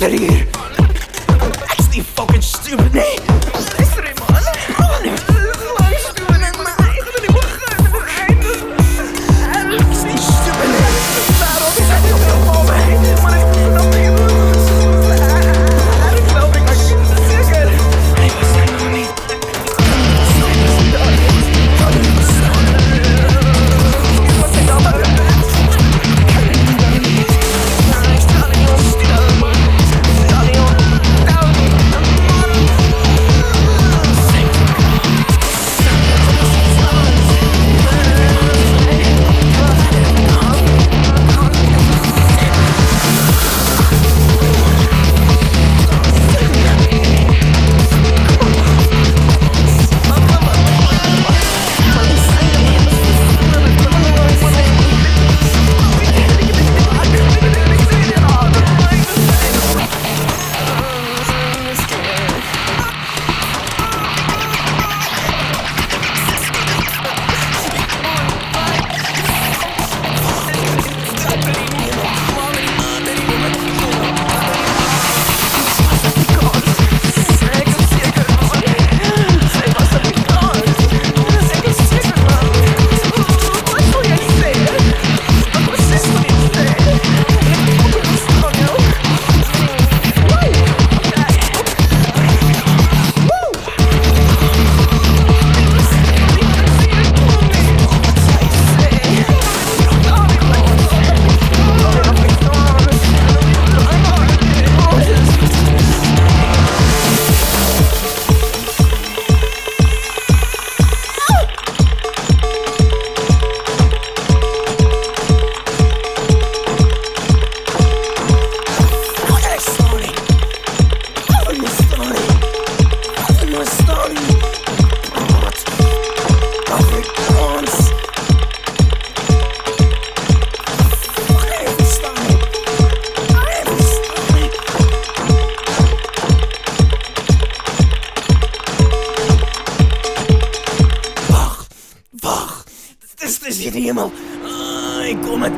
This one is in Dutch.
expelir Wacht, het is, het is hier helemaal... Ah, ik kom het...